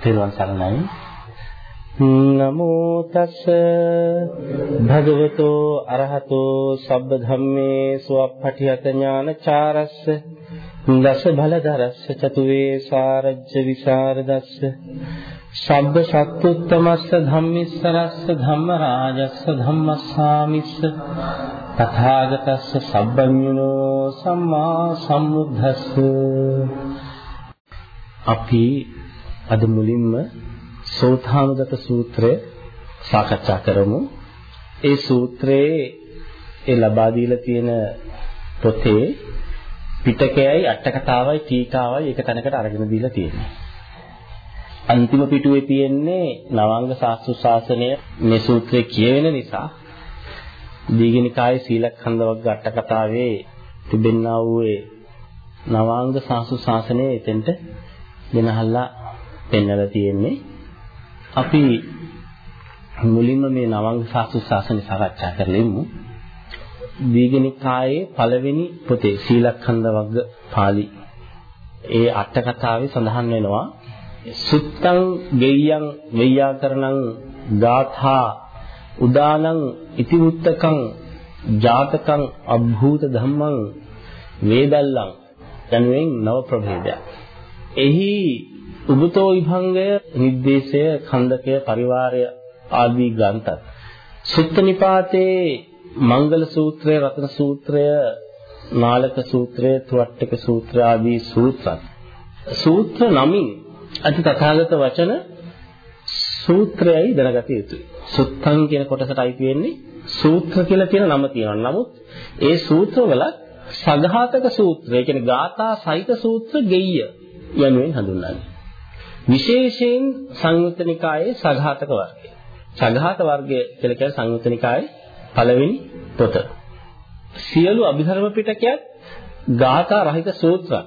තෙරුවන් සරණයි. නමෝ තස් භගවතෝ අරහතෝ සබ්බ ධම්මේ සුවප්පටිහත ඥානචාරස්ස දස බලදරස්ස චතුවේ සාරජ්‍ය විසරදස්ස සබ්බ සත්තුත්තමස්ස ධම්මිස්සරස්ස ධම්ම රාජස්ස ධම්මස්සාමිස්ස තථාගතස්ස සබ්බඤුනෝ සම්මා සම්බුද්දස්ස අපි අද මුලින්ම සෝතානුගත සූත්‍රය සාකච්ඡා කරමු. ඒ සූත්‍රයේ ඒ ලබා දීලා තියෙන පොතේ පිටකයයි අටකතාවයි ටීකාවයි එක තැනකට අරගෙන දීලා තියෙනවා. අන්තිම පිටුවේ තියෙන්නේ නවංග සාස්ත්‍ර ශාසනය මේ සූත්‍රය කියවෙන නිසා දීගනිකායේ සීලඛණ්ඩ වර්ග අටකතාවේ තිබෙනා වූ නවාංග සාසු ශාසනය එතෙන්ට ගෙනහල්ලා පෙන්වලා තියෙන්නේ. අපි මුලින්ම මේ නවංග සාසු ශාසනය සාකච්ඡා කරලෙමු දීගනිකායේ පළවෙනි පොතේ සීලඛණ්ඩ වර්ග පාළි. ඒ අට කතාවේ සඳහන් වෙනවා සුත්තං ගෙය්‍යං වෙය්‍යාකරණං ගාථා උදානං ඉතිවුත්තකං ජාතකං අභූත ධම්මං වේදල්ලං යනුවෙන් නව ප්‍රභේදයක්. එහි උබතෝ විභංගය නිද්දේශය ඛණ්ඩකය පරිවාරය ආදී ග්‍රන්ථ. සුත්ත නිපාතේ මංගල සූත්‍රය රතන සූත්‍රය නාලක සූත්‍රය තුවට්ටක සූත්‍ර ආදී සූත්‍ර සූත්‍ර නමින් අති තථාගත වචන සූත්‍රයයි දැනගත යුතුයි. සුත්තං කියන කොටසට අයිති වෙන්නේ සූත්‍ර කියලා කියන නම තියෙනවා. නමුත් ඒ සූත්‍රවල සඝාතක සූත්‍රය කියන්නේ ගාථා සහිත සූත්‍ර ගෙය්‍ය යනුවෙන් හඳුන්වන්නේ. විශේෂයෙන් සංයුත්ත නිකායේ සඝාතක වර්ගය. සඝාත වර්ගය කියලා කියන්නේ සංයුත්ත නිකායේ පළවෙනි පොත. සියලු අභිධර්ම පිටකයක් ගාථා රහිත සූත්‍රයක්.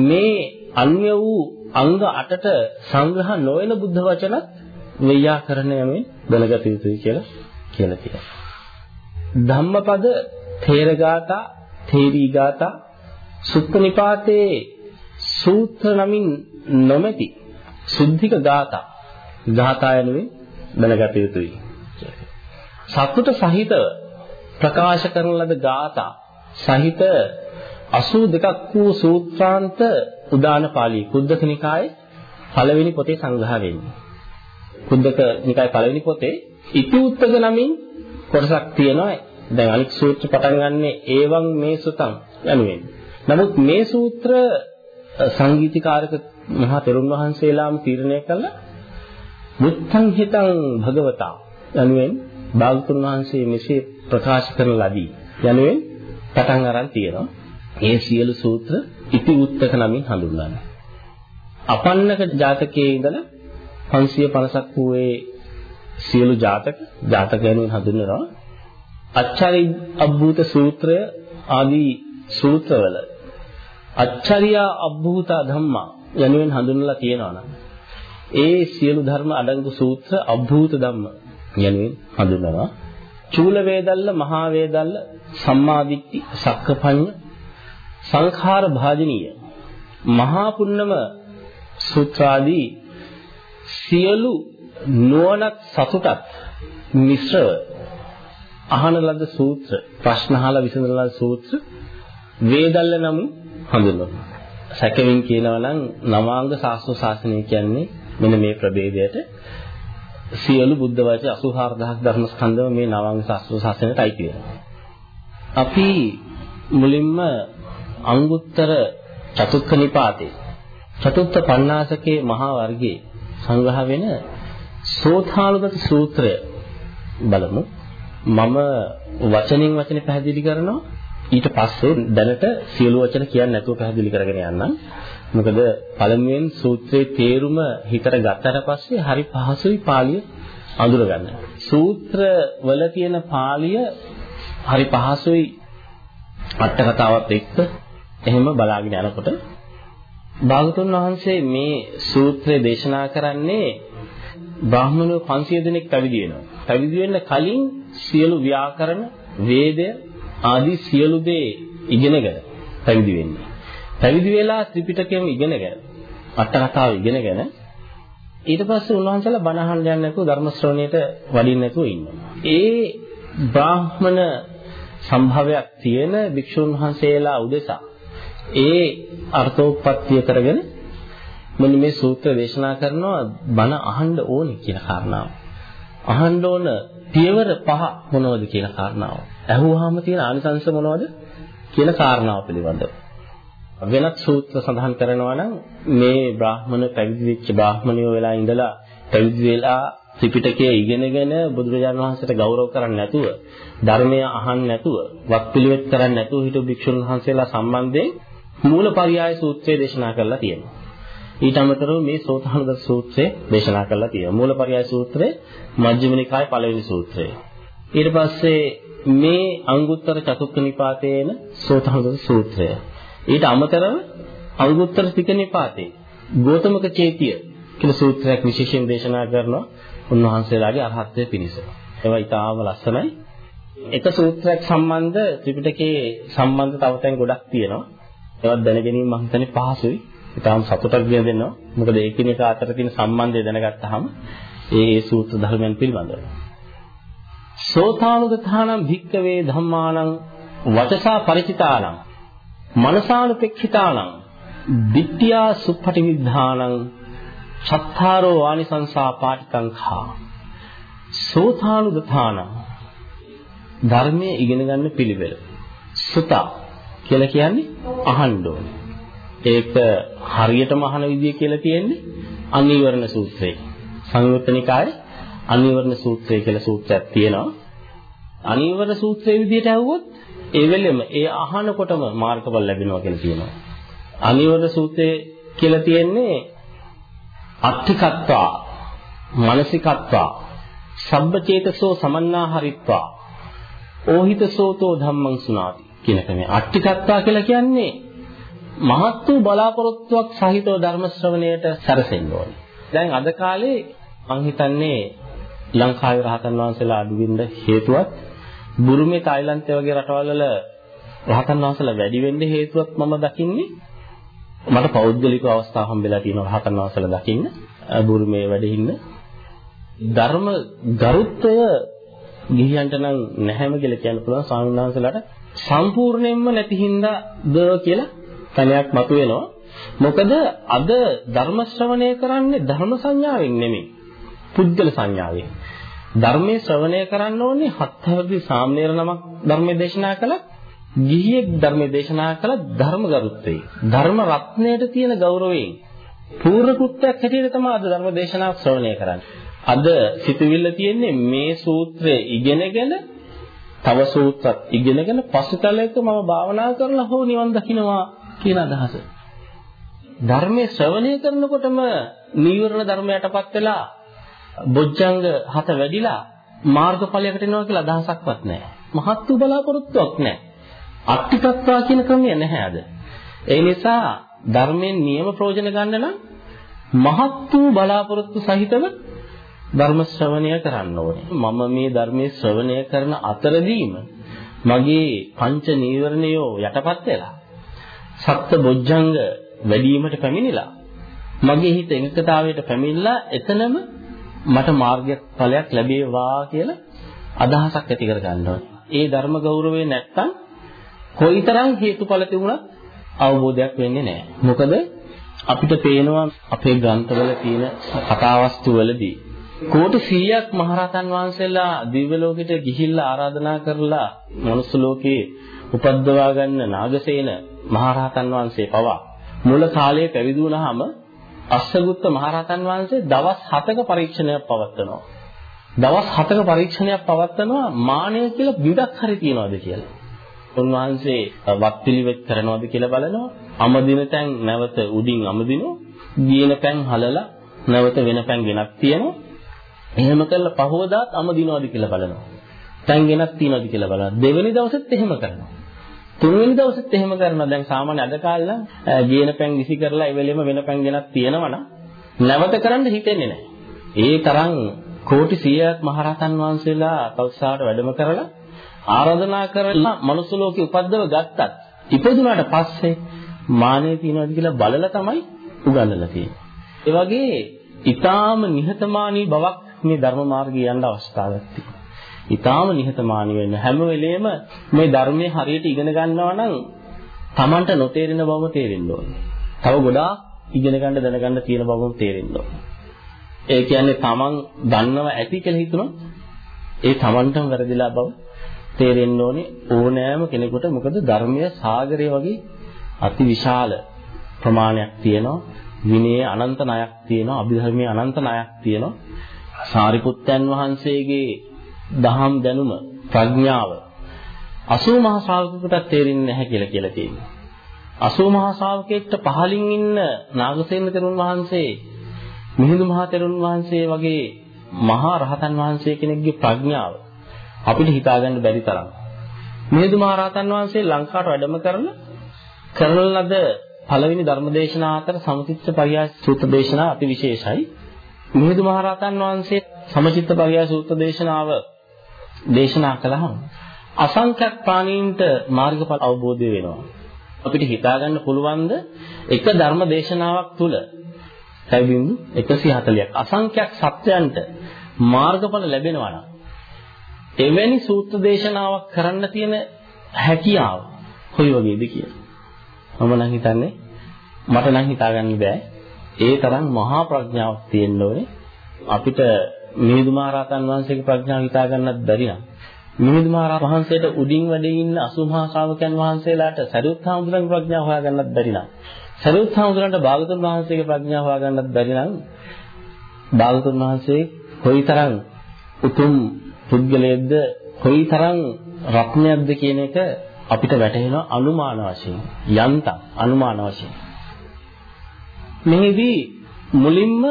මේ අන්‍ය වූ අංග 8ට සංග්‍රහ නොවන බුද්ධ වචනත් ව්‍යාකරණ යමින් දැනගත යුතුයි කියලා කියලා තියෙනවා. ධම්මපද තේරගාථා තේරීගාථා සුත්තනිපාතේ සූත්‍ර නමින් නොමැති සුද්ධික ගාථා ගාථා යනුවෙන් දැනගත යුතුයි. සතුට සහිතව ප්‍රකාශ කරන ලද ගාථා සහිත 82ක් වූ සූත්‍රාන්ත උදාන පාළි කුද්දක නිකායේ පළවෙනි පොතේ සංග්‍රහ වෙන්නේ. කුද්දක නිකායේ පළවෙනි පොතේ ඉතිඋත්තක නමින් කොටසක් තියෙනවා. දැන් අනිත් සූත්‍ර පටන් ගන්නෙ ඒවං මේ සුතං යනුවෙන්. නමුත් මේ සූත්‍ර සංගීතීකාරක මහා තෙරුන් වහන්සේලාම තීරණය කළා මුත්තං හිතං භගවතා යනුවෙන් භාගතුන් වහන්සේ මෙසේ ප්‍රකාශ කරන ලදී යනුවෙන් පටන් අරන් තියෙනවා. ඒ සියලු සූත්‍ර ඉති උත්තක නමින් හඳුන්වන්නේ. අපන්නක ජාතකයේ ඉඳලා 550ක් වූ ඒ සියලු ජාතක ජාතක යනුවෙන් හඳුන්වනවා. අච්චරි අබ්බූත සූත්‍රය ආදී සූත්‍රවල අච්චරියා අබ්බූත ධම්මා යනුවෙන් හඳුන්වලා තියෙනවා නම් ඒ සියලු ධර්ම අඩංගු සූත්‍ර අබ්බූත ධම්ම යනුවෙන් හඳුන්වනවා. චූල වේදල්ල මහා වේදල්ල සම්මාදිට්ඨි සක්කපඤ්ඤ සංඛාර භාජනීය මහා පුන්නම සූත්‍රාදී සියලු නුවණක් සතුටක් මිශ්‍රව අහන ලද සූත්‍ර ප්‍රශ්න අහලා විසඳන ලද සූත්‍ර වේදල්ල නම් හඳුන්වනවා. සැකෙමින් කියනවා නම් නවාංග ශාස්ත්‍ර ශාසනය කියන්නේ මෙන්න මේ ප්‍රභේදයට සියලු බුද්ධ වචන 84000ක් ධර්මස්කන්ධව මේ නවාංග ශාස්ත්‍ර ශාසනයට අයිති වෙනවා. අපි මුලින්ම අංගුත්තර චතුක්ක නිපාතේ චතුත්ථ පණ්ණාසකේ මහා වර්ගයේ සංග්‍රහ වෙන සෝතානුගත සූත්‍රය බලමු මම වචනින් වචනේ පැහැදිලි කරනවා ඊට පස්සේ දැනට සියලු වචන කියන්නේ නැතුව පැහැදිලි කරගෙන යන්නම් මොකද පළමුවෙන් සූත්‍රයේ තේරුම හිතට ගත්තට පස්සේ හරි පහසුයි පාළිය අඳුරගන්න. සූත්‍ර වල තියෙන පාළිය හරි පහසුයි අට කතාවත් එක්ක එහෙම බලාගෙන යනකොට භාගතුන් වහන්සේ මේ සූත්‍රය දේශනා කරන්නේ බ්‍රාහ්මණයෝ 500 දෙනෙක් පැවිදි වෙනවා. පැවිදි වෙන්න කලින් සියලු ව්‍යාකරණ, වේදය ආදී සියලු දේ ඉගෙනගෙන පැවිදි වෙන්නේ. පැවිදි වෙලා ත්‍රිපිටකයම ඉගෙනගෙන අට කතාව ඉගෙනගෙන ඊට පස්සේ උන්වහන්සේලා බණ අහන්න යන්නේ නැතුව ධර්ම ශ්‍රවණයට වඩින්න නැතුව ඉන්නවා. ඒ බ්‍රාහ්මණ සම්භවයක් තියෙන භික්ෂුන් වහන්සේලා උදෙසා ඒ අර්ථෝපපත්තිය කරගෙන මෙන්න මේ සූත්‍ර දේශනා කරනවා බණ අහන්න ඕනේ කියන කාරණාව. අහන්න ඕන පියවර පහ මොනවද කියන කාරණාව. ඇහුවාම තියෙන ආනිසංශ මොනවද කියන කාරණාව පිළිබඳව. වෙනත් සූත්‍ර සඳහන් කරනවා නම් මේ බ්‍රාහ්මණ පැවිදි වෙච්ච බ්‍රාහ්මණයෝ වෙලා ඉඳලා පැවිදි වෙලා ත්‍රිපිටකය ඉගෙනගෙන බුදුරජාණන් වහන්සේට ගෞරව කරන්නේ නැතුව ධර්මය අහන්නේ නැතුව වත්පිළිවෙත් කරන්නේ නැතුව හිටු භික්ෂුන් වහන්සේලා සම්බන්ධයෙන් මූලපරියාය සූත්‍රය දේශනා කරලා තියෙනවා. ඊට අමතරව මේ සෝතානුගත සූත්‍රය දේශනා කරලා තියෙනවා. මූලපරියාය සූත්‍රය මජ්ක්‍ධිම නිකායේ පළවෙනි සූත්‍රය. ඊට පස්සේ මේ අංගුත්තර චතුක්ක නිපාතේන සෝතානුගත සූත්‍රය. ඊට අමතරව අංගුත්තර තික නිපාතේ ගෝතමක චේතිය කියලා සූත්‍රයක් විශේෂයෙන් දේශනා කරනවා උන්වහන්සේලාගේ අරහත්ත්වයේ පිණිස. ඒවා ඊටාම ලස්සනයි. එක සූත්‍රයක් සම්බන්ධ ත්‍රිපිටකයේ සම්බන්ධ තව තැන් ගොඩක් තියෙනවා. ඒවත් දැන ගැනීම මම හිතන්නේ පහසුයි. ඊටාම සතුටක් ගෙන දෙනවා. මොකද ඒකිනෙක අතර තියෙන සම්බන්ධය දැනගත්තාම ඒ සූත්‍ර ධර්මයන් පිළිබඳව. සෝතානුගතානම් භික්කවේ ධම්මානං වචසා ಪರಿචිතානං මනසානුපෙක්ඛිතානං ditthiya suppatividdhaනං චත්තාරෝ වානිසංසා පාටිකංඛා සෝතානුගතානං ධර්මයේ ඉගෙන ගන්න පිළිවෙල සුත කියලා කියන්නේ අහන්න ඕනේ. ඒක හරියටම අහන විදිය කියලා තියෙන්නේ අනිවර්ණ සූත්‍රයේ. සංයුත්ත නිකායේ අනිවර්ණ සූත්‍රය කියලා සූත්‍රයක් තියෙනවා අනිවර්ණ සූත්‍රයේ විදියට ඇහුවොත් ඒ වෙලෙම ඒ අහනකොටම මාර්ගඵල ලැබෙනවා කියලා කියනවා. අනිවද සූත්‍රයේ කියලා තියෙන්නේ අත්තිකත්වා මානසිකත්වා සබ්බචේතසෝ සමන්නාහරිත්වා ඕහිතසෝතෝ ධම්මං සුනාති කියන කමේ අට්ටිකත්වා කියලා කියන්නේ මහත් වූ බලාපොරොත්තුවක් සහිතව ධර්ම ශ්‍රවණයට සැරසෙන්න ඕනේ. දැන් අද කාලේ මං හිතන්නේ ලංකාවේ රහතන් වහන්සේලා අඩු වෙන්න හේතුවක් බුරුමේ තායිලන්තය වගේ රටවල් වල රහතන් වහන්සේලා වැඩි වෙන්න හේතුවක් මම දකින්නේ මට පෞද්ගලික අවස්ථා හම්බෙලා තියෙනවා රහතන් වහන්සේලා දකින්න බුරුමේ වැඩ ඉන්න. ධර්ම ගරුත්වය ගිහියන්ට නම් නැහැම කියලා කියන්න පුළුවන්. ස්වාමීන් වහන්සේලාට සම්පූර්ණයෙන්ම නැති හින්දා ද කියලා තනයක් මතුවෙනවා. මොකද අද ධර්ම ශ්‍රවණය කරන්නේ ධර්ම සංඥාවෙන් නෙමෙයි. පුද්ගල සංඥාවෙන්. ධර්මයේ ශ්‍රවණය කරන්න ඕනේ හත් හැවිදි සාමණේර නමක් ධර්මයේ දේශනා කළා ගිහියෙක් ධර්මයේ දේශනා කළ ධර්ම ගරුත්වයේ ධර්ම රත්නයට තියෙන ගෞරවයෙන් පූර්ණ කෘත්‍යයක් හැටියට තමයි අද ධර්ම දේශනාව ශ්‍රවණය කරන්නේ. අද සිතුවිල්ල තියෙන්නේ මේ සූත්‍රය ඉගෙනගෙන තව සූත්‍රත් ඉගෙනගෙන පසුතලයක මම භාවනා කරලා හෝ නිවන් දකින්නවා කියන අදහස. ධර්මයේ ශ්‍රවණය කරනකොටම නීවරණ ධර්මයටපත් වෙලා බොජ්ජංග හත වැඩිලා මාර්ගඵලයකට එනවා කියලා අදහසක්වත් නැහැ. මහත් වූ බලාපොරොත්තුවක් නැහැ. අට්ටිකත්වා කියන ක්‍රමය නැහැ අද. ඒ නිසා ධර්මයෙන් නියම ප්‍රයෝජන ගන්න නම් මහත් වූ බලාපොරොත්තු සහිතව ධර්ම ශ්‍රවණය කරන්න ඕනේ. මම මේ ධර්මයේ ශ්‍රවණය කරන අතරදීම මගේ පංච නීවරණයෝ යටපත් වෙලා සත්‍ය බොජ්ජංග වැඩිවීමට පැමිණිලා මගේ හිත එකතාවයට පැමිණලා එතනම මට මාර්ගයක් ඵලයක් ලැබේවා කියලා අදහසක් ඇති කර ගන්නවා. ඒ ධර්ම ගෞරවය නැත්තම් කොයිතරම් හේතුඵල තිබුණත් අවබෝධයක් වෙන්නේ නැහැ. මොකද අපිට පේනවා අපේ ග්‍රන්ථවල තියෙන කතාවස්තු වලදී කෝටි 100ක් මහරහතන් වහන්සේලා දිව්‍ය ලෝකෙට ගිහිල්ලා ආරාධනා කරලා මනුස්ස ලෝකේ උපද්දවා ගන්න නාගසේන මහරහතන් වහන්සේ පවා මුල කාලයේ පැවිදි වුණාම අස්සගුත්ත මහරහතන් වහන්සේ දවස් 7ක පරීක්ෂණයක් පවත්වනවා. දවස් 7ක පරීක්ෂණයක් පවත්වනවා මානය කියලා බිඳක් හරි තියනවාද කියලා. උන්වහන්සේ වත්පිළිවෙත් කරනවාද කියලා බලනවා. අමදින තැන් නැවත උඩින් අමදිනවා. දින පැන් හලලා නැවත වෙන පැන් ගෙනත් තියනවා. එහෙම කරලා පහවදාත් අමදිනවාද කියලා බලනවා. තැන් ගෙනත් තියනවාද කියලා බලනවා. දෙවෙනි දවසෙත් එහෙම කරනවා. තුන්වෙනි දවසෙත් එහෙම කරනවා. දැන් සාමාන්‍ය අද කාලේ නම් ගේන පැන් විසි කරලා ඒ වෙලෙම වෙන පැන් ගෙනත් තියෙනවනම් නැවත කරන්න හිතෙන්නේ නැහැ. ඒ තරම් කෝටි 100ක් මහරහතන් වහන්සේලා තවුසාවට වැඩම කරලා ආරාධනා කරලා මනුස්ස ලෝකේ උපද්දව ගත්තත් ඉපදුනාට පස්සේ මානෙ තියනවාද කියලා බලලා තමයි උගන්වලා තියෙන්නේ. ඒ වගේ ඊටාම නිහතමානී බවක් මේ ධර්ම මාර්ගය යන්න අවස්ථාවක් තියෙනවා. ඊටාම නිහතමානී වෙන්න. හැම වෙලෙම මේ ධර්මයේ හරියට ඉගෙන ගන්නවා නම් Tamanට නොතේරෙන බවම තේරෙන්න ඕනේ. තව ගොඩාක් ඉගෙන ගන්න දැනගන්න තියෙන බවම තේරෙන්න ඕනේ. ඒ කියන්නේ Taman දන්නව ඇති කියලා හිතුනොත් ඒ Tamanටම වැරදිලා බව තේරෙන්න ඕනේ. ඕනෑම කෙනෙකුට මොකද ධර්මයේ සාගරය වගේ අතිවිශාල ප්‍රමාණයක් තියෙනවා. විනයේ අනන්ත ණයක් තියෙනවා. අභිධර්මයේ අනන්ත ණයක් තියෙනවා. සාරිපුත්තයන් වහන්සේගේ දහම් දැනුම ප්‍රඥාව 80 මහා ශ්‍රාවකෙකුට තේරෙන්නේ නැහැ කියලා කියලා තියෙනවා 80 මහා ශ්‍රාවකෙක්ට පහලින් ඉන්න නාගසේන තෙරුන් වහන්සේ මිහිඳු මහා තෙරුන් වහන්සේ වගේ මහා රහතන් වහන්සේ කෙනෙක්ගේ ප්‍රඥාව අපිට හිතාගන්න බැරි තරම්. මිහිඳු මහ රහතන් වහන්සේ ලංකාවට වැඩම කරලා කරන ලද පළවෙනි ධර්මදේශනා අතර සමචිත්ත පරියාස සූත්‍ර දේශනා අති විශේෂයි. මිහිඳු මහ රහතන් වහන්සේ සමචිත්ත පරියාස සූත්‍ර දේශනාව දේශනා කළාම අසංඛ්‍යක් ප්‍රාණීන්ට මාර්ගඵල අවබෝධය වෙනවා. අපිට හිතාගන්න පුළුවන්ද එක ධර්ම දේශනාවක් තුල පැවිදි 140ක් අසංඛ්‍යක් සත්‍යයන්ට මාර්ගඵල ලැබෙනවා නම් එවැනි සූත්‍ර දේශනාවක් කරන්න තියෙන හැකියාව කොයි වගේද කියලා. මම නම් හිතන්නේ මට නම් හිතාගන්න බෑ. ඒ තරම් මහා ප්‍රඥාවක් තියෙන්න ඕනේ. අපිට මිහිඳු මහරහතන් වහන්සේගේ ප්‍රඥාව හිතා ගන්නත් බැරි නම් මිහිඳු මහරහතන් වහන්සේට උඩින් වැඩ ඉන්න අසුමහා ශ්‍රාවකයන් වහන්සේලාට සරියුත් හාමුදුරන්ගේ ප්‍රඥාව හොයාගන්නත් බැරි නම් සරියුත් හාමුදුරන්ට භාගතුන් වහන්සේගේ ප්‍රඥාව හොයාගන්නත් බැරි නම් භාගතුන් වහන්සේ කොයිතරම් උතුම් පුද්ගලයෙක්ද කොයිතරම් රත්නයක්ද කියන එක අපිට වැටහෙන අනුමාන වශයෙන් යන්තම් අනුමාන වශයෙන්. මෙහිදී මුලින්ම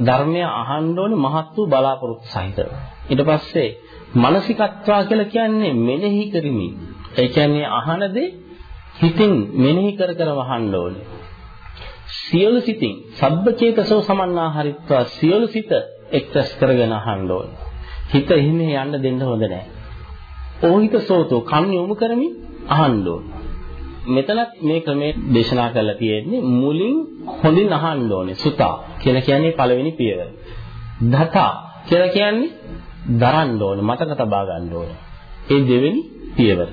ධර්මය අහන්න ඕනේ මහත් වූ බලාපොරොත්තු සහිතව ඊට පස්සේ මානසිකත්වා කියලා කියන්නේ මෙනෙහි කරමින් ඒ කියන්නේ අහන දේ හිතින් මෙනෙහි කර කර වහන්න ඕනේ සියලු සිතින් සබ්බචේතසෝ සමන්නාහරිත්වා සියලු සිත එක්තස් කරගෙන අහන්න ඕනේ හිත එහෙම යන්න දෙන්න හොඳ නැහැ. ඕහිත සෝතෝ කන් යොමු කරමින් අහන්න ඕන. මෙතනත් මේ ක්‍රමයේ දේශනා කරලා තියෙන්නේ මුලින් හොඳින් අහන්න ඕනේ. සුතා කියලා කියන්නේ පළවෙනි පියවර. දතා කියලා කියන්නේ දරන්න ඕනේ, මතක තබා ගන්න ඕනේ. ඒ දෙවෙනි පියවර.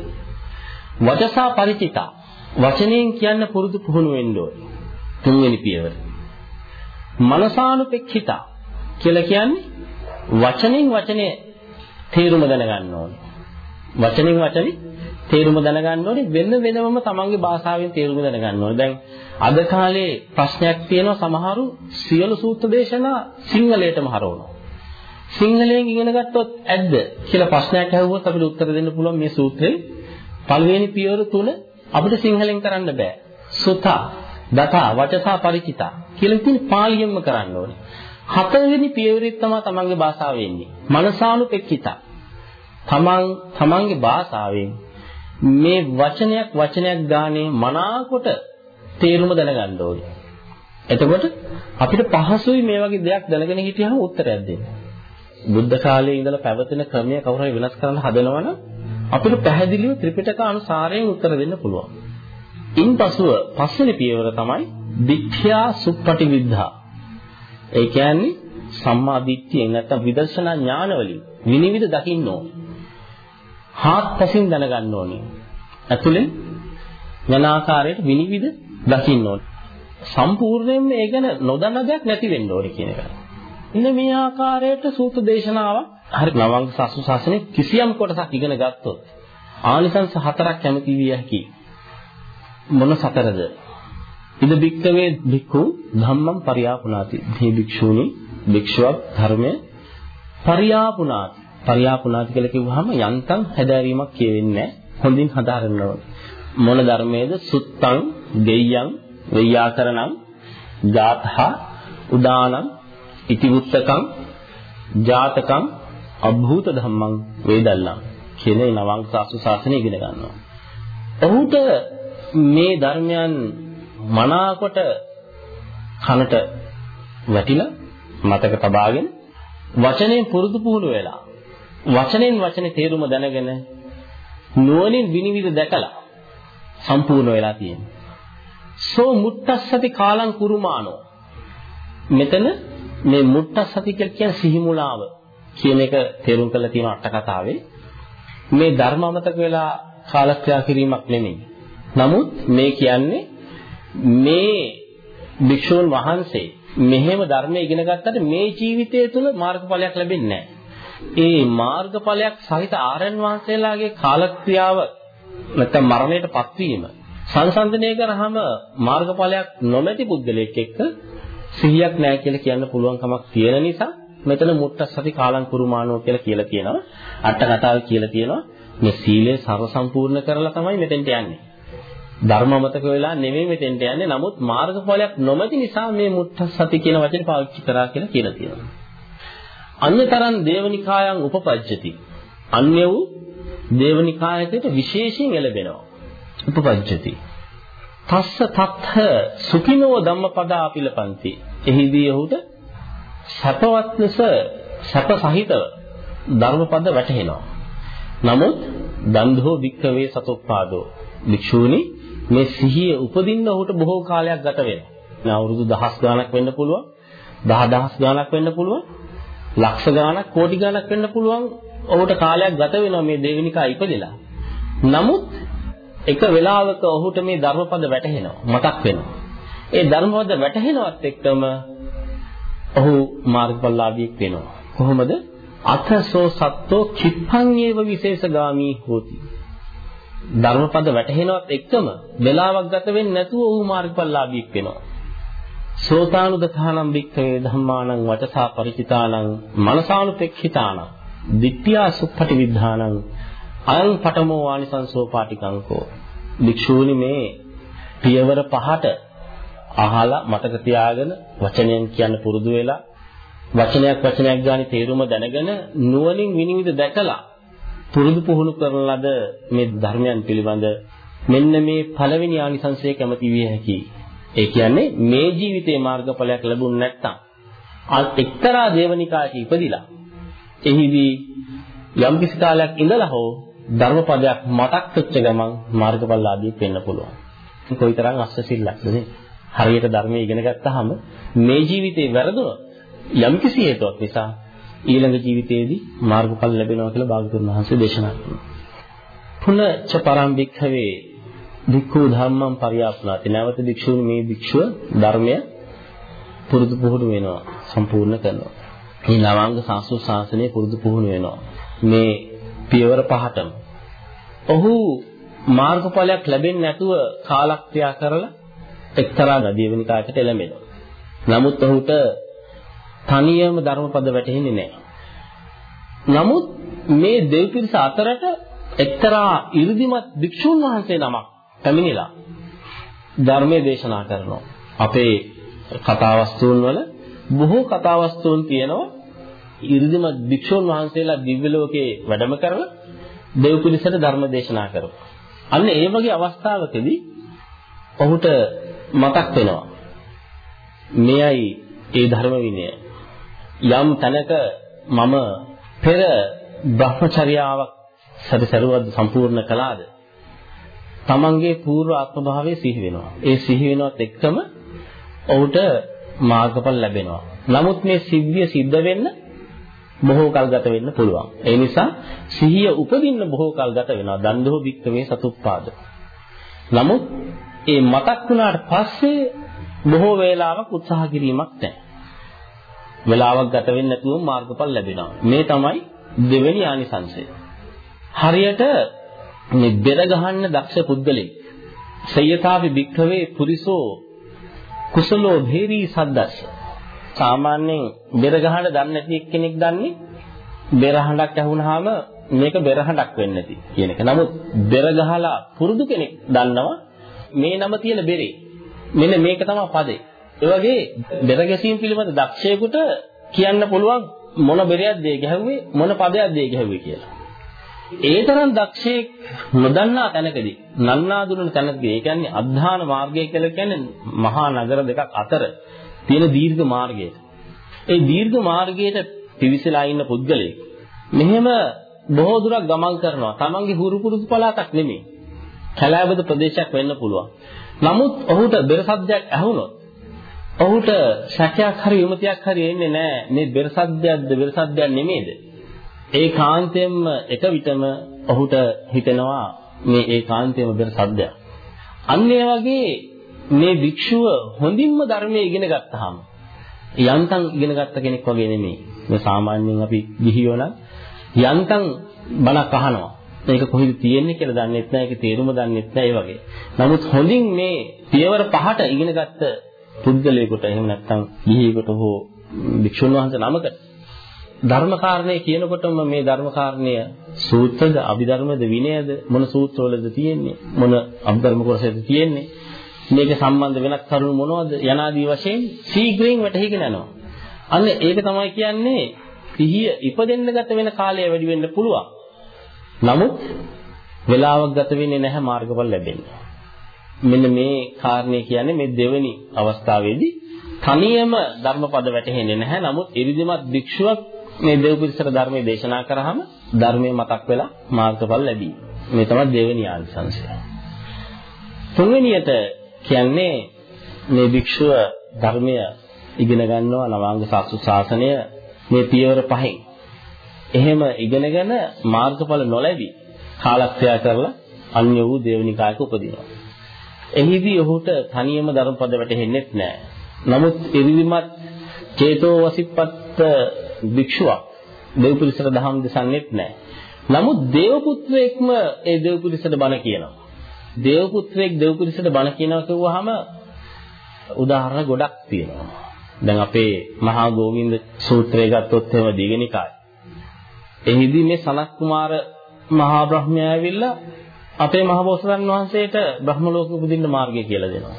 වචසා ಪರಿචිතා වචනයෙන් කියන්න පුරුදු පුහුණු වෙන්න ඕනේ. තුන්වෙනි පියවර. මනසානුපෙක්ඛිතා කියලා කියන්නේ වචනෙන් වචනේ තේරුම දැනගන්න ඕනේ. වචනෙන් වචනේ තේරුම දැනගන්න ඕනේ වෙන වෙනමම තමන්ගේ භාෂාවෙන් තේරුම දැනගන්න ඕනේ. දැන් අද කාලේ ප්‍රශ්නයක් තියෙනවා සමහරු සියලු සූත්‍ර දේශනා සිංහලයටම හරවනවා. සිංහලයෙන් ඉගෙන ගත්තොත් ඇද්ද කියලා ප්‍රශ්නයක් අහුවොත් අපිට උත්තර දෙන්න පුළුවන් මේ සූත්‍රේ පළවෙනි පියවර තුන අපිට සිංහලෙන් කරන්න බෑ. සුතා, දතා, වචසා, ಪರಿචිතා කියලා ඉතින් පාලියෙන්ම කරන්න ඕනේ. හතරවෙනි පියවරෙත් තමයි තමන්ගේ භාෂාව එන්නේ. මනසානුපෙක්කිතා. තමන් තමන්ගේ භාෂාවෙන් මේ වචනයක් වචනයක් ගානේ මනාකොට තේරුම දැනගන්න ඕනේ. එතකොට අපිට පහසුයි මේ වගේ දෙයක් දැනගෙන හිටියම උත්තරයක් දෙන්න. බුද්ධ කාලයේ ඉඳලා පැවතෙන ක්‍රමය කවුරු හරි වෙනස් කරන්න හදනවනම් අපිට පැහැදිලිව ත්‍රිපිටක අනුසාරයෙන් උත්තර දෙන්න පුළුවන්. ඉන්පසුව පස්වෙනි පියවර තමයි දික්ඛ්‍යා සුප්පටි විද්ධා. ඒ කියන්නේ සම්මා දිට්ඨියෙන් නැත්නම් විදර්ශනා ඥාන වලින් විනිවිද දකින්න ඕනේ. හාත්පසින් දැනගන්න ඕනේ. ඇතුලෙන් යන ආකාරයට විනිවිද දකින්න ඕනේ. සම්පූර්ණයෙන්ම ඒ ගැන නොදන්න දෙයක් නැති වෙන්න ඕනේ කියන එක. ඉන්න මේ ආකාරයට සූත්‍ර දේශනාවක් හරි නවංග සසු ශාසනයේ කිසියම් කොටසක් ඉගෙන ගත්තොත් ආනිසංස හතරක් කැමති විය හැකි. මොන සතරද? ඉද බික්කවේ බික්ඛු ධම්මං පරියාපුනාති. මේ භික්ෂූනි භික්ෂුවක් ධර්මය පරියාපුනාති. පරියාපුනාති කියලා කිව්වහම යන්තම් හැදෑරීමක් කියවෙන්නේ හොඳින් හදාරන්න ඕන. මොන ධර්මයේද සුත්තං දෙයයන් වෙය්‍යාකරණං ජාතහ උදානං ඉතිවුත්තකං ජාතකං අභූත ධම්මං වේදල්ලං කියන නවංග සාසු ශාසනය ඉගෙන ගන්නවා. ඔහුට මේ ධර්මයන් මනාකොට කනට වැටිලා මතක තබාගෙන වචනෙන් පුරුදු පුහුණු වෙලා වචනෙන් වචනේ තේරුම දැනගෙන නුවණින් විනිවිද දැකලා සම්පූර්ණ වෙලා තියෙනවා. සෝ මුත්තස්සති කාලං කුරුමානෝ. මෙතන මේ මුත්තස්සති කියන්නේ සිහිමුලාව කියන එක තේරුම් කරලා තියෙන අට කතාවේ මේ ධර්මමතක වෙලා කාලක්‍රියා කිරීමක් නෙමෙයි. නමුත් මේ කියන්නේ මේ භික්ෂුන් වහන්සේ මෙහෙම ධර්මය ඉගෙන ගත්තට මේ ජීවිතය තුළ මාර්ගඵලයක් ලැබෙන්නේ ඒ මාර්ගඵලයක් සහිත ආරයන් වහන්සේලාගේ කාලක්‍රියාව නැත්නම් මරණයට පත්වීම සංසන්දනය කරාම මාර්ගඵලයක් නොමැති පුද්ගලයෙක් එක්ක සිහියක් නැහැ කියලා කියන්න පුළුවන් කමක් තියෙන නිසා මෙතන මුත්තස්සති කාලං කුරුමානෝ කියලා කියලා තියෙනවා අට කතාව කියලා තියෙනවා මේ සීලය ਸਰව සම්පූර්ණ කරලා තමයි මෙතෙන්ට යන්නේ ධර්ම මතක වෙලා නෙමෙයි මෙතෙන්ට යන්නේ. නමුත් මාර්ගඵලයක් නොමැති නිසා මේ මුත්තසති කියන වචනේ පාවිච්චි කරා කියලා කියලා තියෙනවා. අන්‍යතරන් දේවනිකායන් උපපජ්ජති. අන්‍ය වූ දේවනිකායකට විශේෂයෙන් එළබෙනවා. උපපජ්ජති. තස්ස තත්ථ සුඛිනෝ ධම්මපදා අපිලපන්ති. එහිදී ඔහුට සපවත් ලෙස සප සහිතව ධර්මපද වැටහෙනවා. නමුත් දන්ධෝ වික්කවේ සතොප්පාදෝ භික්ෂූනි මේ සිහිය උපදින්න ඔහුට බොහෝ කාලයක් ගත වෙනවා. මේ අවුරුදු දහස් ගාණක් වෙන්න පුළුවන්, දහ දහස් ගාණක් වෙන්න පුළුවන්, ලක්ෂ ගාණක්, කෝටි ගාණක් වෙන්න පුළුවන්. ඔහුට කාලයක් ගත වෙනවා මේ දේවිනිකා ඉපදෙලා. නමුත් එක වෙලාවක ඔහුට මේ ධර්මපද වැටහෙනවා, මතක් වෙනවා. ඒ ධර්මපද වැටහෙනවත් එක්කම ඔහු මාර්ගඵලලාභියෙක් වෙනවා. කොහොමද? අතසෝ සත්තෝ කිප්පං ඒව විශේෂගාමී හෝති. ධර්මපද වැටහෙනවත් එක්කම වෙලාවක් ගත වෙන්නේ නැතුව ඔහු මාර්ගඵලලාභීක් වෙනවා. සෝතානුදථානම් වික්ඛවේ ධම්මානං වචසා ಪರಿචිතානං මනසානුපෙක්ඛිතානං දිට්ඨියා සුප්පටි විද්ධානං අයං පඨමෝ ආනිසංසෝ පාටිකංකෝ භික්ෂූනි මේ පියවර පහට අහලා මතක තියාගෙන වචනයෙන් කියන්න පුරුදු වෙලා වචනයක් වචනයක් ගානේ තේරුම දැනගෙන නුවණින් විනිවිද දැකලා පුරුදු පුහුණු කරන ලද මේ ධර්මයන් පිළිබඳ මෙන්න මේ පළවෙනි ආනිසංසය කැමති විය හැකියි. ඒ කියන්නේ මේ ජීවිතේ මාර්ගඵලයක් ලැබුණ නැත්නම් එක්තරා දේවනිකායක ඉපදිලා එහිදී යම් කිසි කාලයක් ඉඳලා හෝ ධර්මපදයක් මතක් වෙච්ච ගමන් මාර්ගඵලලාභී වෙන්න පුළුවන්. කොයිතරම් අස්සසිල්ලක්ද නේ? හරියට ධර්මයේ ඉගෙන ගත්තාම මේ ජීවිතේ වැරදුනොත් යම් කිසි හේතුවක් නිසා ඊළඟ ජීවිතයේදී මාර්ගඵල ලැබෙනවා කියලා භාගතුන් වහන්සේ දේශනා කරනවා. පුනච පරම්භික්ඛවේ වික්ඛු ධම්මං පරියාප්නාති. නැවත භික්ෂුන් මේ භික්ෂුව ධර්මය පුරුදු පුහුණු වෙනවා, සම්පූර්ණ කරනවා. මේ නවාංග සාසු ශාසනය පුරුදු පුහුණු වෙනවා. මේ පියවර පහටම. ඔහු මාර්ගඵලයක් ලැබෙන්නේ නැතුව කාලක්‍රියා කරලා එක්තරා නදීවනිකායකට එළඹෙනවා. නමුත් ඔහුට තනියම ධර්මපද වැටහෙන්නේ නැහැ. නමුත් මේ දෙව් පිරිස අතරට එක්තරා 이르දිමත් භික්ෂුන් වහන්සේ නමක් පැමිණිලා ධර්මයේ දේශනා කරනවා. අපේ කතාවස්තුන් වල බොහෝ කතාවස්තුන් තියෙනවා 이르දිමත් භික්ෂුන් වහන්සේලා දිව්‍ය ලෝකේ වැඩම කරලා දෙව් පිරිසට ධර්ම දේශනා කරනවා. අන්න ඒ වගේ අවස්ථාවකදී ඔහුට මතක් වෙනවා මෙයයි ඒ ධර්ම විනය යම් තැනක මම පෙර භ්‍රමචර්යාවක් සැරිසරුවක් සම්පූර්ණ කළාද තමන්ගේ పూర్ව ආත්මභාවයේ සිහි වෙනවා. ඒ සිහි වෙනවත් එක්කම ඔහුට මාර්ගඵල ලැබෙනවා. නමුත් මේ සිද්ධිය සිද්ධ වෙන්න බොහෝ කල් ගත වෙන්න පුළුවන්. ඒ නිසා සිහිය උපදින්න බොහෝ කල් ගත වෙනවා. දන්දෝ භික්කවේ සතුප්පාද. නමුත් ඒ මතක් වුණාට පස්සේ බොහෝ වේලාවක් උත්සාහ කිරීමක් නැහැ. වෙලාවක් ගත වෙන්නේ නැතුව මාර්ගඵල ලැබෙනවා. මේ තමයි දෙවෙනි ආනිසංසය. හරියට මේ බෙර ගහන්න දක්ෂ පුද්ගලෙක් සයතාවි භික්ඛවේ පුරිසෝ කුසලෝ භේරී සද්දස්ස සාමාන්‍යයෙන් බෙර ගහන්න දන්නේ නැති කෙනෙක් දන්නේ බෙර හඬක් ඇහුනහම මේක බෙර හඬක් වෙන්නේ නැති කියන එක. නමුත් බෙර ගහලා පුරුදු කෙනෙක් දන්නවා මේ නම තියෙන බෙරේ. මෙන්න මේක තමයි පදේ. ඒ වගේ බෙර ගැසීම් පිළිබඳ දක්ෂයෙකුට කියන්න පුළුවන් මොන බෙරයක්ද ඒ ගැහුවේ මොන පදයක්ද ඒ ගැහුවේ කියලා. ඒ තරම් දක්ෂයෙක් නොදන්නා තැනකදී නන්නාඳුනන තැනකදී ඒ කියන්නේ අධධාන මාර්ගය කියලා කියන්නේ මහා නගර දෙකක් අතර තියෙන දීර්ඝ මාර්ගය. ඒ දීර්ඝ මාර්ගයට පිවිසලා ඉන්න පුද්ගලයෙක් මෙහෙම බොහෝ දුරක් ගමන් කරනවා. Tamange හුරු පුරුදු පළාතක් නෙමෙයි. කැලෑබද ප්‍රදේශයක් වෙන්න පුළුවන්. නමුත් ඔහුට බෙර සද්දයක් ඇහුනොත් ඔහුට ශක්‍යයක් හරි විමතියක් හරි එන්නේ නැහැ. මේ බෙර සද්දයක්ද බෙර සද්දයක් නෙමෙයිද? ඒකාන්තයෙන්ම එක විටම ඔහුට හිතෙනවා මේ ඒකාන්තයෙන්ම බෙර සද්දයක්. අන්න ඒ වගේ මේ භික්ෂුව හොඳින්ම ධර්මයේ ඉගෙන ගත්තාම යන්තම් ඉගෙන ගත්ත කෙනෙක් වගේ නෙමෙයි. මේ සාමාන්‍යයෙන් අපි ගිහියෝ නම් යන්තම් බණක් අහනවා. මේක කොහෙද තියෙන්නේ කියලා දන්නෙත් නැහැ. ඒක තේරුම දන්නෙත් නැහැ ඒ වගේ. නමුත් හොඳින් මේ පියවර පහට ඉගෙන ගත්ත පුද්ගලයෙකුට එහෙම නැත්නම් ගිහියෙකුට හෝ භික්ෂුන් වහන්සේ නමකට ධර්මකාරණේ කියනකොටම මේ ධර්මකාරණය සූත්‍රද අභිධර්මද විනයද මොන සූත්‍රවලද තියෙන්නේ? මොන අභිධර්ම කොටසද තියෙන්නේ? මේක සම්බන්ධ වෙනත් කරුණු මොනවද? යනාදී වශයෙන් ශීඝ්‍රයෙන් වැටහිගෙන යනවා. අන්න ඒක තමයි කියන්නේ සිහිය ඉපදෙන්න ගත වෙන කාලය වැඩි වෙන්න පුළුවන්. නමුත් වෙලාවක් ගත වෙන්නේ නැහැ මාර්ගඵල ලැබෙන්න. මෙන්න මේ කාරණේ කියන්නේ මේ දෙවෙනි අවස්ථාවේදී තනියම ධර්මපද වැටහෙන්නේ නැහැ. නමුත් ඉරිදිමත් භික්ෂුවක් මේ දෙව් පිරිසට ධර්මයේ දේශනා කරාම ධර්මයේ මතක් වෙලා මාර්ගඵල ලැබී. මේ තමයි දෙවෙනි ආනිසංසය. තුන්වෙනියට කියන්නේ මේ භික්ෂුව ධර්මය ඉගෙන ගන්නවා නවාංග සාසු ශාසනය මේ පියවර පහෙන්. එහෙම ඉගෙනගෙන මාර්ගඵල නොලැබී කාලක්ෂය කරලා අන්‍ය වූ දේවනිකායක උපදිනවා. එහිදී ඔහුට තනියම ධර්මපද වැටහෙන්නේ නැහැ. නමුත් ඉරිදිමත් චේතෝ වසිප්පත් භික්ෂුවක් දෙව්පිරිසට දහම් දෙසන්නේත් නැහැ. නමුත් දේවපුත්‍රයෙක්ම ඒ දෙව්පිරිසට බණ කියනවා. දේවපුත්‍රයෙක් දෙව්පිරිසට බණ කියනවා කිව්වහම උදාහරණ ගොඩක් තියෙනවා. දැන් අපේ මහා ගෝවින්ද සූත්‍රය ගත්තොත් එහෙම දීගනිකාය. එහිදී මේ සනත් කුමාර මහා බ්‍රහ්මයා ඇවිල්ලා අපේ මහබෝසතන් වහන්සේට බ්‍රහ්ම ලෝකෙ උපදින්න මාර්ගය කියලා දෙනවා.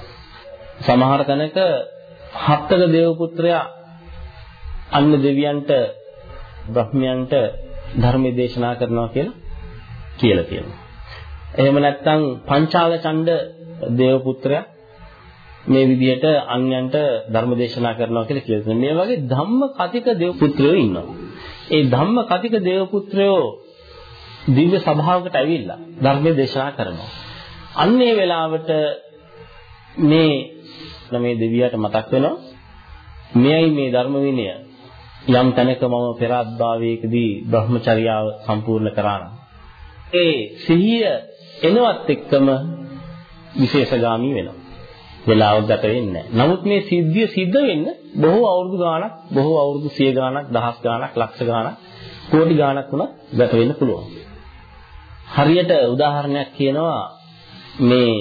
සමහර තැනක හත්තක දේව පුත්‍රයා අන්න දෙවියන්ට බ්‍රහ්මයන්ට ධර්මයේ දේශනා කරනවා කියලා කියලා තියෙනවා. එහෙම නැත්නම් පංචාල ඡණ්ඩ දේව පුත්‍රයා මේ විදිහට අන්යන්ට ධර්ම දේශනා කරනවා කියලා කියලා තියෙනවා. මේ වගේ ධම්ම කතික දේව පුත්‍රයෝ ඉන්නවා. ඒ ධම්ම කතික දේව පුත්‍රයෝ දිව්‍ය සභාවකට ඇවිල්ලා ධර්මයේ දේශනා කරනවා. අන්න ඒ වෙලාවට මේ මේ දෙවියට මතක් වෙනවා මෙයයි මේ ධර්ම විනය යම් තැනක මම පෙර අත්භාවයකදී Brahmacharyaව සම්පූර්ණ කරා නම් ඒ සිහිය එනවත් එක්කම විශේෂගාමී වෙනවා. වෙලාවක් ගත වෙන්නේ නැහැ. නමුත් මේ සිද්ධිය සිද්ධ වෙන්න බොහෝ අවුරුදු ගාණක්, බොහෝ අවුරුදු 100 ගාණක්, දහස් ගාණක්, ලක්ෂ ගාණක්, කෝටි ගාණක් වුණත් ගත වෙන්න පුළුවන්. හරියට උදාහරණයක් කියනවා මේ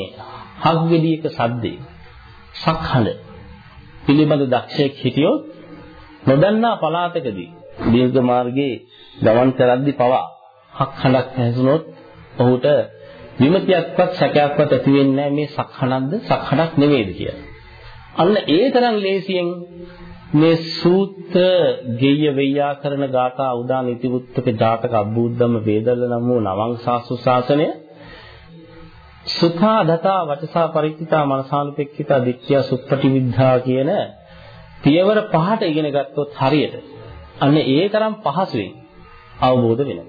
හක් ගෙඩියක සද්දේ සක්හඬ පිළිබඳ දක්ෂයෙක් හිටියොත් නොදන්නා පළාතකදී දීර්ඝ මාර්ගයේ ගමන් කරද්දී පවා හක් හඬක් ඇසුනොත් ඔහුට විමතියක්වත් සැකයක්වත් ඇති වෙන්නේ මේ සක්හඬක්ද සක්හඬක් නෙවෙයිද කියලා. අන්න ඒ තරම් ලේසියෙන් මේ සූත්‍ර ගෙය්‍ය වෙය්‍යාකරණ ගාථා උදා නිතිවුත්තක ජාතක අබ්බූද්දම වේදල්ල නම් වූ නවං සාසු ශාසනය සුඛා දතා වචසා පරික්කිතා මනසානුපෙක්කිතා දික්ඛ්‍යා සුප්පටි විද්ධා කියන පියවර පහට ඉගෙන ගත්තොත් හරියට අන්න ඒ තරම් පහසුවෙන් අවබෝධ වෙනවා.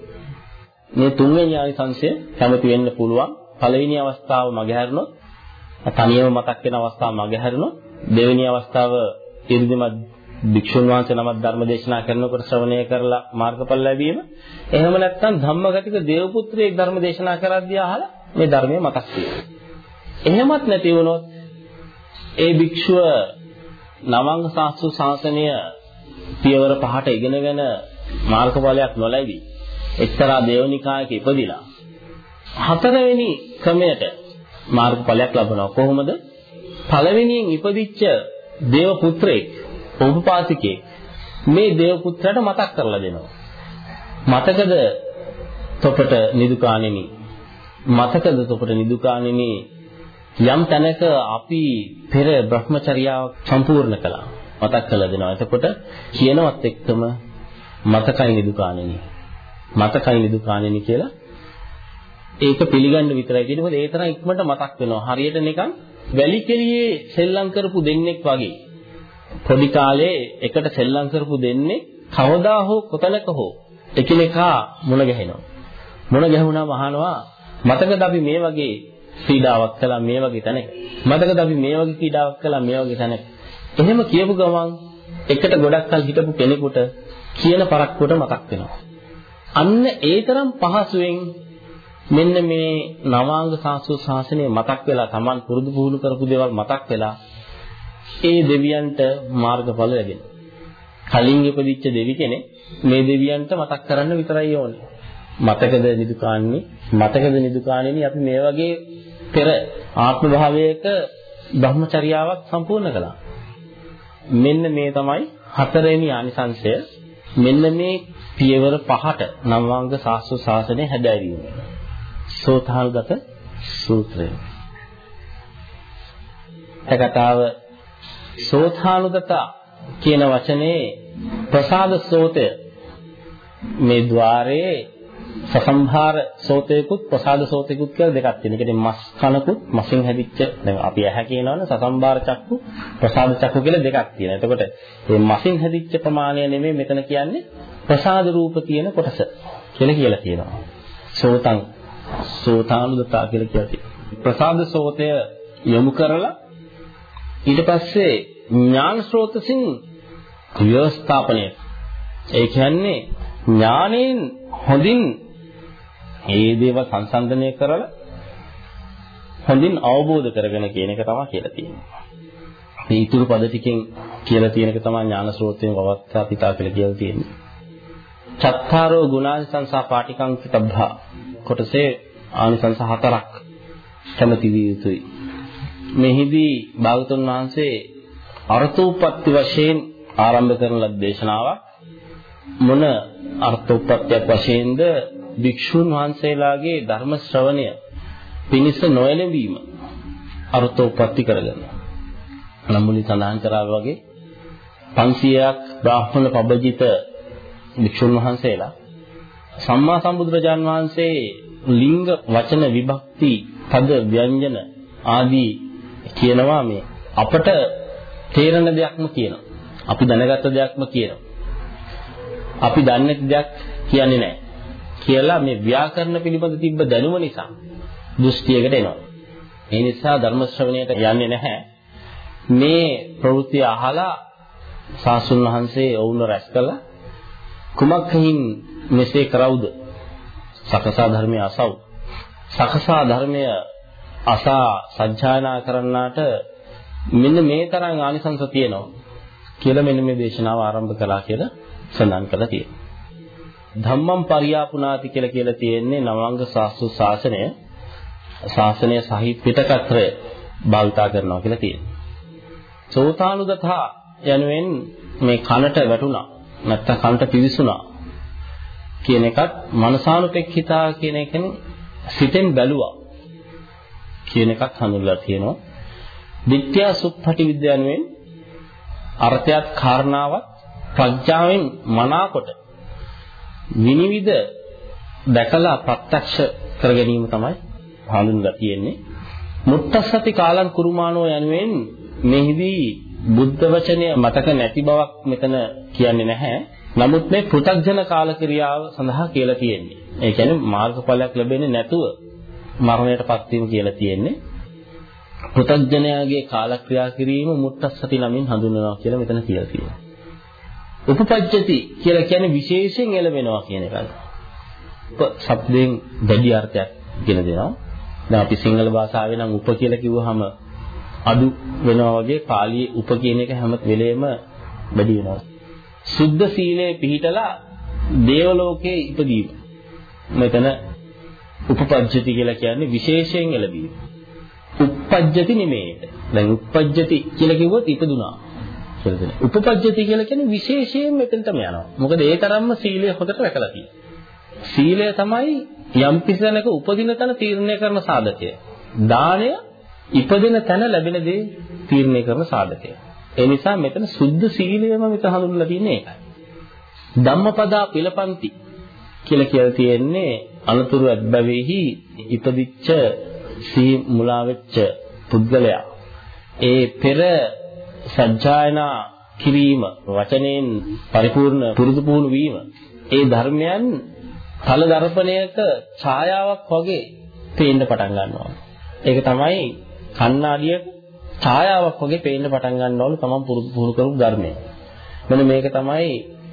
මේ තුන්වෙනි ආනිසංශය කැමති වෙන්න පුළුවන්. පළවෙනි අවස්ථාව මගහැරුණොත් තනියම මතක් වෙන අවස්ථාව මගහැරුණොත් දෙවෙනි අවස්ථාව ඉරිදිමත් භික්ෂුන් වහන්සේ නමක් ධර්ම දේශනා කරනකොට ශ්‍රවණය කරලා මාර්ගඵල ලැබීම. එහෙම නැත්නම් ධම්මගතික දේවපුත්‍රයෙක් ධර්ම දේශනා කරද්දී අහලා මේ ධර්මය මතක් වෙනවා. එහෙමත් නැති වුණොත් ඒ භික්ෂුව නවංග සාස්ත්‍ර ශාසනය පියවර පහට ඉගෙනගෙන මාර්ගඵලයක් නොලැබී එක්තරා දේවනිකායක ඉපදිලා හතරවෙනි ක්‍රමයට මාර්ගඵලයක් ලබනවා. කොහොමද? පළවෙනියෙන් ඉපදිච්ච දේව පුත්‍රයෙක් උපපාතිකේ මේ දේව පුත්‍රයාට මතක් කරලා දෙනවා. මතකද තොපට නිදුකාණෙනි මතකද තොපට නිදුකාණෙනි යම් තැනක අපි පෙර Brahmacharyaව සම්පූර්ණ කළා මතක් කරලා දෙනවා. එතකොට කියනවත් එක්කම මතකයි නිදුකාණෙනි මතකයි නිදුකාණෙනි කියලා ඒක පිළිගන්න විතරයි. තියෙන්නේ මොකද ඒ තරම් ඉක්මනට මතක් වෙනවා. හරියට නිකන් වැලි කෙලියේ සෙල්ලම් කරපු දෙන්නෙක් වගේ. පොඩි කාලේ එකට සෙල්ලම් කරපු දෙන්නේ කවදා හෝ කොතනක හෝ එකිනෙකා මුණ ගැහෙනවා. මුණ ගැහුණාම අහනවා මතකද අපි මේ වගේ ක්‍රීඩාවක් කළා මේ වගේ තැනක. මතකද අපි මේ වගේ ක්‍රීඩාවක් කළා මේ වගේ තැනක. එහෙම කියපු ගමන් එකට ගොඩක් කල් හිටපු කෙනෙකුට කියන පරක්කුවට මතක් වෙනවා. අන්න ඒ තරම් පහසුවෙන් මෙන්න මේ නවාංග සාසු ශාසනය මතක් වෙලා Taman පුරුදු පුහුණු කරපු දේවල් මතක් වෙලා ඒ දෙවියන්ට මාර්ගඵල ලැබෙනවා. කලින් ඉපදිච්ච දෙවි කෙනෙක් මේ දෙවියන්ට මතක් කරන්න විතරයි ඕනේ. මතකද නිදුකාන්නේ මතකද නිදුකාන්නේ අපි මේ වගේ පෙර ආත්ම භාවයක බ්‍රහ්මචර්යාවක් සම්පූර්ණ කළා. මෙන්න මේ තමයි හතරවෙනි ආනිසංශය. මෙන්න මේ පියවර පහට නවංග සාස්ත්‍ර ශාසනය හැදෑරීම. සෝතාල්ගත සූත්‍රය. එකතාව සෝතානුගත කියන වචනේ ප්‍රසාද සෝතය මේ ద్వාරයේ සසම්භාර සෝතේකුත් ප්‍රසාද සෝතේකුත් කියලා දෙකක් තියෙනවා. ඒ කියන්නේ මස් කනකුත් මසින් හැදිච්ච දැන් අපි ඇහැ කියනවනේ සසම්භාර චක්කු ප්‍රසාද චක්කු කියලා දෙකක් තියෙනවා. එතකොට මේ මසින් හැදිච්ච ප්‍රමාණය නෙමෙයි මෙතන කියන්නේ ප්‍රසාද රූප කියන කොටස කියලා කියලා තියෙනවා. සෝතං සෝතානුදතා කියලා කියති. ප්‍රසාද සෝතය යොමු කරලා ඊට පස්සේ ඥාන ස්රෝතසින් ව්‍යවස්ථාපනය. ඒ කියන්නේ ඥාණයෙන් හොඳින් මේ දේව සංසන්දනය කරලා හොඳින් අවබෝධ කරගෙන කියන එක තමයි කියලා තියෙන්නේ. මේ ඊතුරු පද ටිකෙන් කියලා තියෙන එක තමයි ඥාන ස්රෝතයෙන් වවත්තා පිතා කියලා කියලා තියෙන්නේ. චත්තාරෝ ගුණානිසංසා පාටිකංකිතබ්බා කොටසේ ආනිසංස හතරක් කැමති විය යුතුයි. මෙහිදී භාගතුන් වහන්සේ අර්ථෝපපත්ති වශයෙන් ආරම්භ කරන ලද දේශනාවක් මොන අර්ථෝපපත්තියක් වශයෙන්ද භික්ෂුන් වහන්සේලාගේ ධර්ම ශ්‍රවණය පිණිස නොයැලවීම අර්ථෝපපත්ති කරගන්න. නම් මුලින් සඳහන් කරා වගේ 500ක් බ්‍රාහ්මණ පබජිත භික්ෂුන් වහන්සේලා සම්මා සම්බුදුරජාන් වහන්සේ ලිංග වචන විභක්ති පද ව්‍යංජන ආදී කියනවා මේ අපට තේරෙන දෙයක්ම කියනවා. අපි දැනගත්ත දෙයක්ම කියනවා. අපි දන්නේ දෙයක් කියන්නේ නැහැ. කියලා මේ ව්‍යාකරණ පිළිබඳ තිබ්බ දැනුම නිසා දෘෂ්ටියකට එනවා. ඒ නිසා ධර්ම ශ්‍රවණයට යන්නේ නැහැ. මේ ප්‍රවෘත්ති අහලා සාසුන් වහන්සේ ඔවුන් රැස් කළා කුමක්කින් මෙසේ කරවුද සකසා ධර්මයේ අසව් සකසා ධර්මය අසා සජ්ජායනා කරන්නාට මෙන්න මේ තරම් ආනිසංස තියෙනවා කියලා මෙන්න මේ දේශනාව ආරම්භ කළා කියලා සඳහන් කරලා තියෙනවා. ධම්මං පරියාපුනාති කියලා කියලා තියෙන්නේ නවංග සාස්තු ශාසනය ශාසනය සහිත පිටකත්‍රය භාවිතා කරනවා කියලා තියෙනවා. සෝතානුගතා යනුවෙන් මේ කනට වැටුණා නැත්තම් කනට පිවිසුණා කියන එකත් මනසානුපෙක්ඛිතා කියන එකෙන් සිතෙන් බැලුවා කියන එකක් හඳුන්වලා තියෙනවා. විද්‍යා සුප්පටි විද්‍යාවෙන් අර්ථයත් කාරණාවත් ප්‍රඥාවෙන් මනාකොට විනිවිද දැකලා ප්‍රත්‍යක්ෂ කර ගැනීම තමයි හඳුන්වලා තියෙන්නේ. මුත්තස්සති කාලං කුරුමානෝ යනුවෙන් මෙහිදී බුද්ධ වචනය මතක නැති බවක් මෙතන කියන්නේ නැහැ. නමුත් මේ පෘථග්ජන කාල ක්‍රියාව සඳහා කියලා තියෙන්නේ. ඒ කියන්නේ මාර්ගඵලයක් ලැබෙන්නේ නැතුව මරණයටපත් වීම කියලා තියෙන්නේ. පෘථග්ජනයාගේ කාලක්‍රියා කිරීම මුත්තස්සති නමින් හඳුන්වනවා කියලා මෙතන කියලා තියෙනවා. උපපජ්ජති කියලා කියන්නේ විශේෂයෙන් එළවෙනවා කියන එකයි. උප શબ્දයෙන් දැඩි අර්ථයක් ගෙන දෙනවා. දැන් අපි සිංහල භාෂාවේ නම් උප කියලා කිව්වහම අඩු වෙනවා වගේ පාලියේ උප කියන එක හැම වෙලේම වැඩි වෙනවා. සුද්ධ සීලයේ පිහිටලා දේවලෝකයේ ඉපදීම. මෙතන උපපජ්ජති කියලා කියන්නේ විශේෂයෙන් එළබීම. උපපජ්ජති නෙමෙයිද. දැන් උපපජ්ජති කියලා කිව්වොත් ඉපදුනා. කියලා දෙන. උපපජ්ජති කියලා කියන්නේ විශේෂයෙන් මෙතනටම යනවා. මොකද ඒ තරම්ම සීලය හොදට රැකලා තියෙනවා. සීලය තමයි යම් පිසනක උපදින තැන තීරණය කරන සාධකය. දාණය ඉපදෙන තැන ලැබෙන දේ තීරණය කරන සාධකය. ඒ නිසා මෙතන සුද්ධ සීලයම මෙතන හඳුන්වලා තියෙන්නේ ඒකයි. ධම්මපදා පිළපන්ති කියලා කියලා තියෙන්නේ අනතුරු අත්බැවේහි ඉපදිච්ච සිහි මුලා වෙච්ච පුද්ගලයා ඒ පෙර සත්‍යයනා කිරීම වචනෙන් පරිපූර්ණ පුරුදු පුහුණු වීම ඒ ධර්මයන් තල දර්පණයක ඡායාවක් වගේ පේන්න පටන් ගන්නවා ඒක තමයි කණ්ණාඩියක ඡායාවක් වගේ පේන්න පටන් ගන්නවලු තමන් පුරුදු පුහුණු කරපු ධර්මය. මෙන්න මේක තමයි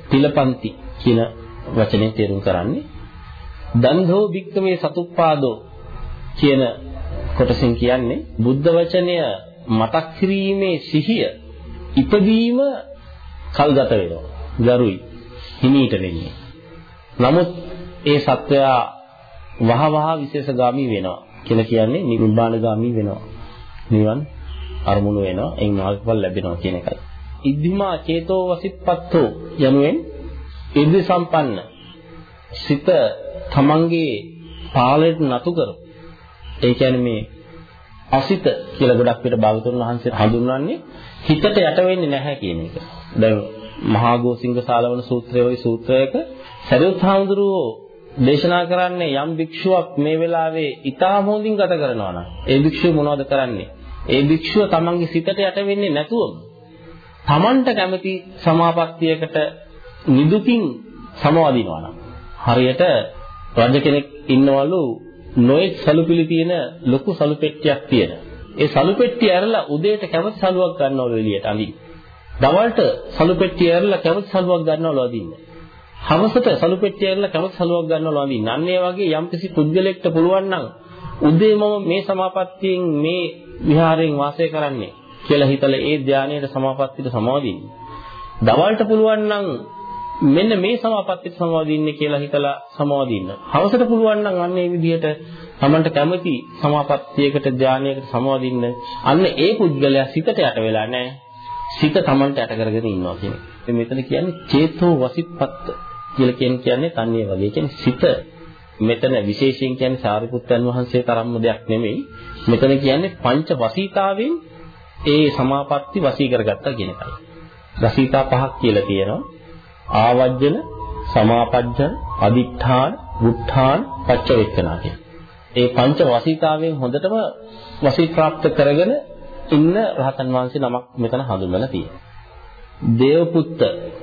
පිලපන්ති කියන වචනේ තේරුම් කරන්නේ. දන්ධෝ භික්කමේ සතුප්පාදෝ කියන කොටසින් කියන්නේ බුද්ධ වචනය මතක් කිරීමේ සිහිය ඉපදීම කල්ගත වෙනවා. ගරුයි. හිමීට වෙන්නේ. නමුත් ඒ සත්වයා වහ වහ විශේෂගාමි වෙනවා කියලා කියන්නේ නිර්වාණගාමි වෙනවා. නිවන් අරමුණු වෙනවා. එයින් මාර්ගඵල ලැබෙනවා කියන එකයි. ඉද්ධිමා චේතෝ වසිප්පත්තෝ යනුවෙන් ඉද්ධි සම්පන්න සිත තමන්ගේ පාලයට නතු කර. ඒ කියන්නේ මේ අසිත කියලා ගොඩක් විට භාගතුන් වහන්සේ හඳුන්වන්නේ හිතට යට වෙන්නේ නැහැ කියන එක. දැන් මහා ගෝසිංග සාලවන සූත්‍රයේ ওই සූත්‍රයක සරියුත් හාමුදුරුවෝ දේශනා කරන්නේ යම් භික්ෂුවක් මේ වෙලාවේ ඊටාම හොඳින් ගත කරනවා නම් ඒ භික්ෂුව මොනවද කරන්නේ? ඒ භික්ෂුව තමන්ගේ සිතට යට වෙන්නේ නැතුවම තමන්ට කැමති සමාපත්තියකට නිදුකින් සමවදිනවා නම් හරියට රජ කෙනෙක් ඉන්නවලු නොයෙක් සලුපිලි තියෙන ලොකු සලු පෙට්ටියක් තියෙන. ඒ සලු පෙට්ටිය ඇරලා උදේට කැමති සලුවක් ගන්නවලු එළියට අඳින්න. දවල්ට සලු පෙට්ටිය ඇරලා කැමති සලුවක් ගන්නවලු අඳින්න. හවසට සලු පෙට්ටිය ඇරලා කැමති සලුවක් ගන්නවලු අඳින්න. අන්න ඒ වගේ යම්කිසි පුද්ගලෙක්ට පුළුවන් නම් උදේ මම මේ සමාපත්තියෙන් මේ විහාරයෙන් වාසය කරන්නේ කියලා හිතලා ඒ ධානයේ සමාපත්තියට සමාදින්න. දවල්ට පුළුවන් නම් මෙන්න මේ සමාපත්තියට සමාදින්න කියලා හිතලා සමාදින්න. හවසට පුළුවන් නම් අන්න ඒ විදිහට Tamanට කැමති සමාපත්තියකට ධානයකට සමාදින්න. අන්න ඒ පුද්ගලයා සිතට යට වෙලා නැහැ. සිත Tamanට යට කරගෙන ඉන්නවා කියන එක. මෙතන කියන්නේ චේතෝ වසිප්පත්ත කියලා කියන්නේ තන්නේ වගේ. කියන්නේ සිත මෙතන විශේෂයෙන් කියන්නේ සාරිපුත්තයන් වහන්සේ තරම්ම දෙයක් නෙමෙයි. මෙතන කියන්නේ පංච වසීතාවෙන් ඒ සමාපatti වසී කරගත්තා කියන එකයි. වසීතා පහක් කියලා තියෙනවා. ආවජ්ජන, සමාපජ්ජන, අදිඨාන, වුත්ථාන, පච්චවෙක්කනා කියන. ඒ පංච වසීතාවෙන් හොඳටම වසී ප්‍රාප්ත කරගෙන ඉන්න රහතන් වහන්සේ නමක් මෙතන හඳුන්වලා තියෙනවා. දේවපුත්ත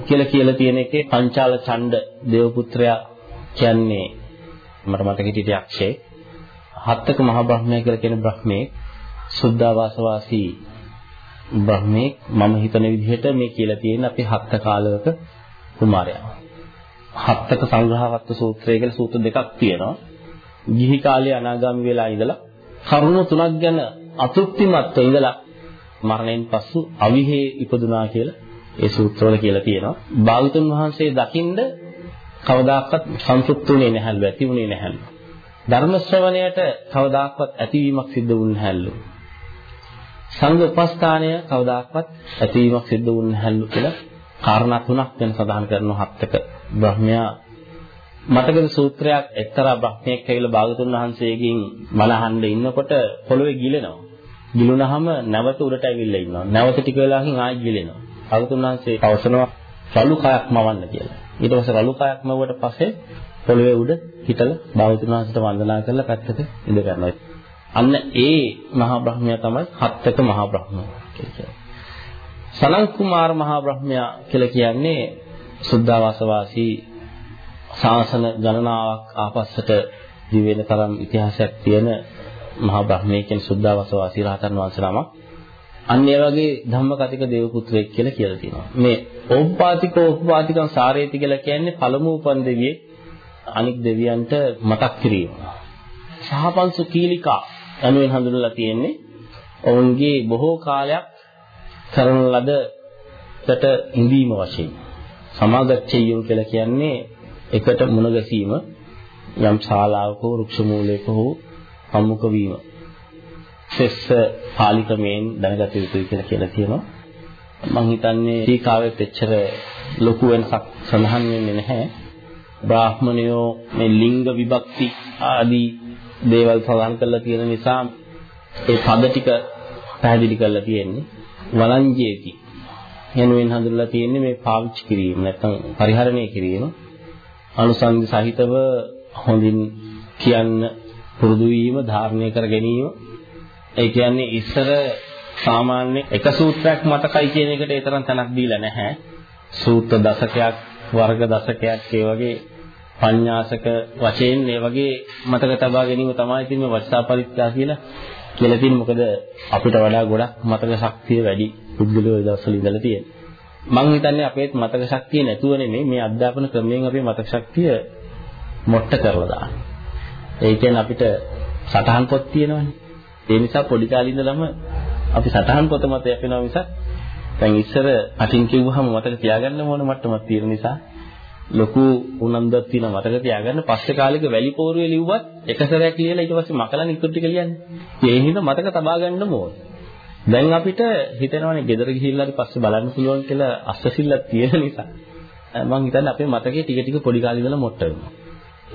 කියලා කියලා තියෙන එකේ පංචාල ඡණ්ඩ දේවපුත්‍රයා කියන්නේ මට මතක හිටිය යක්ෂයෙක්. හත්තක මහ බ්‍රහ්මයා කියලා කියන බ්‍රහ්මයේ සුද්ධාවාස වාසී බ්‍රහ්මෙක් මම හිතන විදිහට මේ කියලා තියෙන අපි හත්ත කාලයක කුමාරයා. හත්තක සංග්‍රහවත්ත සූත්‍රය කියලා සූත්‍ර දෙකක් තියෙනවා. ගිහි කාලේ අනාගාමී වෙලා ඉඳලා කරුණ තුනක් ගැන අතෘප්තිමත්ව ඉඳලා මරණයෙන් පසු අවිහේ ඉපදුනා කියලා ඒ සූත්‍රවල කියලා තියෙනවා. භාගතුන් වහන්සේ දකින්ද කවදාකවත් සන්තුෂ්තුනේ නැහැලු, ඇති වුණේ නැහැලු. ධර්ම ශ්‍රවණයට කවදාකවත් ඇතිවීමක් සිද්ධ වුණ නැහැලු. සංඝ උපස්ථානය කවදාකවත් ඇතිවීමක් සිද්ධ වුණ නැහැලු කියලා කාරණා තුනක් ගැන සඳහන් කරන හත්තක බ්‍රහ්මයා මතකද සූත්‍රයක් එක්තරා බ්‍රහ්මයෙක් ඇවිල්ලා භාගතුන් වහන්සේගෙන් මලහඬ ඉන්නකොට පොළවේ ගිලෙනවා. ගිලුනහම නැවත උඩට ඇවිල්ලා ඉන්නවා. නැවත ටික වෙලාවකින් ආයෙ ගිලෙනවා. භාගතුන් වහන්සේ පවසනවා රළු කයක් මවන්න කියලා. ඊට පස්සේ රළු කයක් මවුවට පස්සේ පොළවේ උඩ හිටලා භාගතුන් වහන්සේට වන්දනා කරලා පැත්තක ඉඳ ගන්නවා. අන්න ඒ මහා බ්‍රහ්මයා තමයි හත්තක මහා බ්‍රහ්මයා කියලා. සනන් කුමාර මහා බ්‍රහ්මයා කියලා කියන්නේ සුද්ධාවාස වාසී ශාසන ගණනාවක් ආපස්සට දිවෙන තරම් ඉතිහාසයක් තියෙන මහා බ්‍රහ්මයේ කියන සුද්ධාවාස වාසී රහතන් වහන්සේ නමක්. අන්න ඒ වගේ ධම්මකතික දේව පුත්‍රයෙක් කියලා කියලා තියෙනවා. මේ ඕපපාතික ඕපපාතිකං සාරේති කියලා කියන්නේ පළමු උපන් දෙවියෙක් අනික් දෙවියන්ට මතක් කිරීම. සහපංසු කීලිකා යනුවෙන් හඳුන්වලා තියෙන්නේ ඔවුන්ගේ බොහෝ කාලයක් කරන ලදට ඉඳීම වශයෙන්. සමාගච්ඡේයෝ කියලා කියන්නේ එකට මුණ ගැසීම යම් ශාලාවක හෝ වෘක්ෂ මූලයක හෝ සම්මුඛ වීම. සෙස්ස පාලිකමෙන් දැනගත යුතුයි කියලා කියලා තියෙනවා. මම හිතන්නේ ටීකාවෙත් එච්චර ලොකු වෙනසක් සඳහන් වෙන්නේ නැහැ. බ්‍රාහ්මණයෝ මේ ලිංග විභක්ති ආදී දේවල් සඳහන් කරලා තියෙන නිසා ඒ පද ටික පැහැදිලි කරලා තියෙන්නේ වළංජේති. යනුවෙන් හඳුන්වලා තියෙන්නේ මේ පාවිච්චි කිරීම නැත්නම් පරිහරණය කිරීම. අනුසංග සහිතව හොඳින් කියන්න පුරුදු වීම ධාරණය කර ගැනීම. ඒ කියන්නේ ඉස්සර සාමාන්‍ය එක සූත්‍රයක් මතකයි කියන එකට ඒ තරම් තැනක් දීලා නැහැ. සූත්‍ර දශකයක් වර්ග දශකයක් ඒ වගේ පඤ්ඤාසක වශයෙන් මේ වගේ මතක තබා ගැනීම තමයි ඉතින් මේ වචසා පරිත්‍යා කියලා කියලා තියෙන මොකද අපිට වඩා ගොඩක් මතක ශක්තිය වැඩි පුද්ගලයෝ ඒ දවස්වල ඉඳලා තියෙන. මම හිතන්නේ අපේ මතක ශක්තිය නැතුව නෙමෙයි මේ අධ්‍යාපන ක්‍රමයෙන් අපේ මතක ශක්තිය මොට්ට කරලා දාන්නේ. ඒ කියන්නේ අපිට සටහන් පොත් තියෙනවනේ. ඒ නිසා පොඩි කාලේ ඉඳලම අපි සටහන් පොත මත යපෙනවා මිසක් දැන් ඉස්සර අටින් කිව්වහම මතක තියාගන්න ඕන මට්ටමක් තියෙන නිසා ලොකු උනන්දුවක් තියෙන මතක තියාගන්න පස්සේ කාලෙක වැලි පෝරුවේ ලිව්වත් එක සැරයක් ලියලා ඊට පස්සේ මකලා නිකුත් ටික ලියන්නේ. ඒ හින්දා මතක තබා ගන්න ඕන. දැන් අපිට හිතෙනවානේ ගෙදර ගිහිල්ලා හරි පස්සේ බලන්න පුළුවන් කියලා අස්සසිල්ලක් තියෙන නිසා. මම හිතන්නේ අපේ මතකේ ටික ටික පොඩි කාලේ ඉඳලා මොට්ට වෙනවා.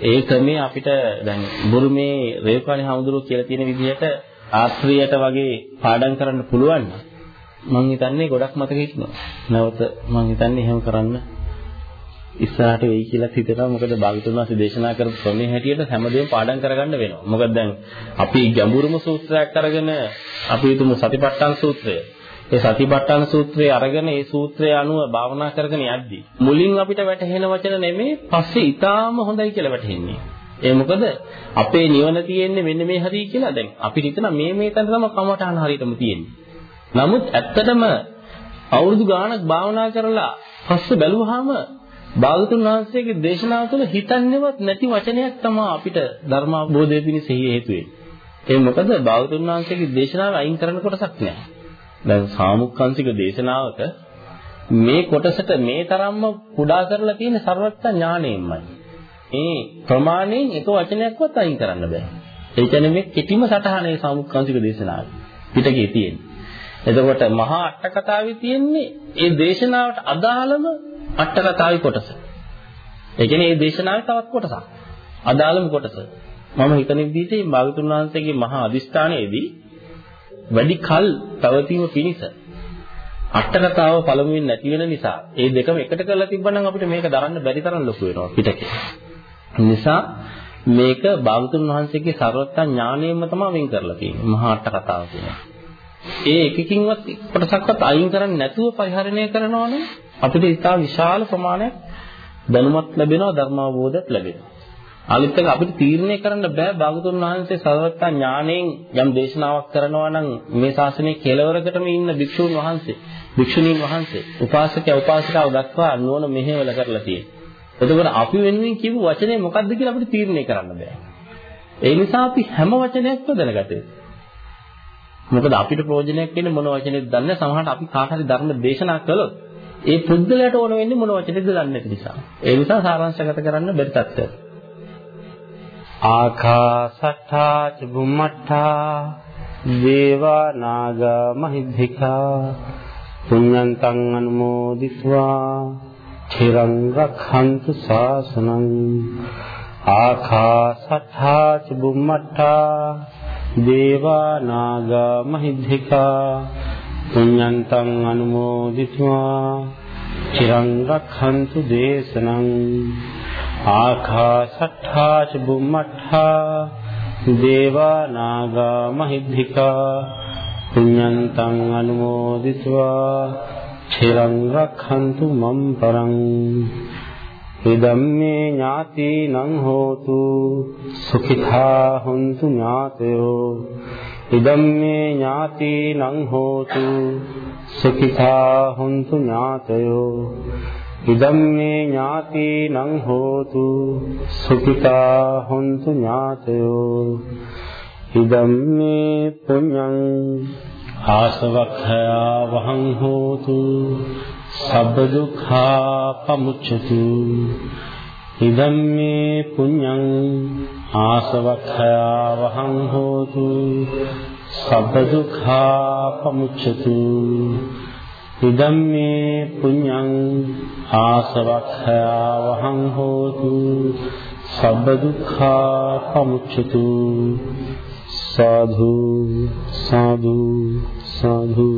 ඒ ක්‍රමේ අපිට දැන් බුරුමේ රේපාණි හමුදුරුව කියලා තියෙන විදිහට ආශ්‍රියට වගේ පාඩම් කරන්න පුළුවන් නම් මම හිතන්නේ ගොඩක් මතක හිටිනවා. නැවත මම හිතන්නේ එහෙම කරන්න ඉස්සරහට වෙයි කියලා හිතනවා. මොකද භාගතුන් වහන්සේ දේශනා කරපු ක්‍රමයේ හැටියට හැමදේම පාඩම් කරගන්න වෙනවා. මොකද දැන් අපි ගැඹුරුම සූත්‍රයක් අරගෙන අපි හිතමු සතිපට්ඨාන සූත්‍රය. ඒ සතිපට්ඨාන සූත්‍රය අරගෙන ඒ සූත්‍රය අනුව භාවනා කරගෙන යද්දී මුලින් අපිට වැටහෙන වචන නෙමෙයි පස්සේ ඊටාම හොඳයි කියලා වැටහෙන්නේ. ඒ මොකද අපේ නිවන තියෙන්නේ මෙන්න මේ හරිය කියලා දැන් අපිට හිතන මේ මේ තැන තමයි කමඨාන හරියටම තියෙන්නේ. නමුත් ඇත්තටම අවුරුදු ගාණක් භාවනා කරලා පස්සේ බැලුවාම භාගතුන් වහන්සේගේ දේශනාව තුළ හිතන්නේවත් නැති වචනයක් තමයි අපිට ධර්ම අවබෝධය පිණිස හේතු වෙන්නේ. ඒ මොකද භාගතුන් වහන්සේගේ දේශනාව අයින් කරන්න කොටසක් නැහැ. දැන් සාමුක්ඛංශික දේශනාවක මේ කොටසට මේ තරම්ම කුඩා කරලා තියෙන ਸਰවත්ත ඥාණයෙන්මයි. ඒ ප්‍රමාණයෙන් එක වචනයක්වත් අයින් කරන්න බෑ. ඒ කියන්නේ මේ කෙටිම සටහනේ සාමුක්ඛංශික දේශනාව පිටකේ තියෙන්නේ. එතකොට මහා අට කතාවේ තියෙන්නේ ඒ දේශනාවට අදාළම අට කතාවේ කොටස. ඒ කියන්නේ මේ දේශනාවේ තවත් කොටසක්. අදාළම කොටස. මම හිතන විදිහට මේ භාගතුන් වහන්සේගේ මහා අදිස්ථානයේදී වැඩි කල් පැවතීම පිණිස අට කතාව පළමුවෙන් නැති වෙන නිසා ඒ දෙකම එකට කරලා තිබ්බනම් අපිට මේක දරන්න බැරි තරම් ලොකු වෙනවා පිටකේ. නිසා මේක භාගතුන් වහන්සේගේ ਸਰවඥ ඥාණයෙන්ම තමයි වෙන් කරලා තියෙන්නේ. මහා අට කතාව කියන්නේ. ඒ එකකින්වත් කොටසක්වත් අයින් කරන්නේ නැතුව පරිහරණය කරනවා නම් අපිට ඉතා විශාල ප්‍රමාණයක් දැනුමක් ලැබෙනවා ධර්මාවබෝධයක් ලැබෙනවා. අනිත් එක අපිට තීරණය කරන්න බෑ භාගතුන් වහන්සේ සර්වඥ ඥාණයෙන් යම් දේශනාවක් කරනවා නම් මේ ශාසනයේ කෙලවරකටම ඉන්න භික්ෂුන් වහන්සේ, භික්ෂුණීන් වහන්සේ, උපාසකයා උපාසිකාව දක්වා නුවණ මෙහෙवला කරලා තියෙනවා. එතකොට අපි වෙනුවෙන් කියපු වචනේ මොකක්ද කියලා අපිට තීරණය කරන්න බෑ. ඒ නිසා අපි හැම වචනයක්ම දැනගත මොකද අපිට ප්‍රයෝජනයක් වෙන්නේ මොන වචනේද දන්නේ සමහරට අපි කාට හරි ධර්ම දේශනා කළොත් ඒ පුද්ගලයාට ඕන වෙන්නේ මොන වචනේද දන්නේ නැති නිසා. ඒ නිසා සාරාංශගත කරන්න බැරි තත්ත්වයක්. ආකාසට්ඨා චුම්මට්ඨා දේවා නාග මහිද්దికා පුඤ්ඤන්තං අනුමෝදිත්වා චිරං රක්ඛන්තු ශාසනං ආකාසට්ඨා චුම්මට්ඨා දේවා නාග මහිද්దికා පුඤ්ඤන්තං අනුමෝදිත्वा චිරං රක්ඛන්තු දේශනං ආකාශට්ඨා ච බුම්මට්ඨා දේවා නාග මහිද්దికා පුඤ්ඤන්තං අනුමෝදිත्वा චිරං රක්ඛන්තු මම් පරං ඉදම්මේ ඥාතිනං හෝතු සුඛිතා හුන්තු ඥාතයෝ ඉදම්මේ ඥාතිනං හෝතු සුඛිතා හුන්තු ඥාතයෝ ඉදම්මේ ඥාතිනං හෝතු සුඛිතා හුන්තු ඥාතයෝ ඉදම්මේ පුඤ්ඤං ආසවක්ඛයා වහං හෝතු සබ්බ දුක්ඛා පමුච්ඡතු. ඉදම්මේ පුඤ්ඤං ආසවක්ඛයා වහං හෝතු. සබ්බ දුක්ඛා පමුච්ඡතු. ඉදම්මේ පුඤ්ඤං ආසවක්ඛයා වහං හෝතු. සබ්බ දුක්ඛා පමුච්ඡතු. සාධු සාධු සාධු.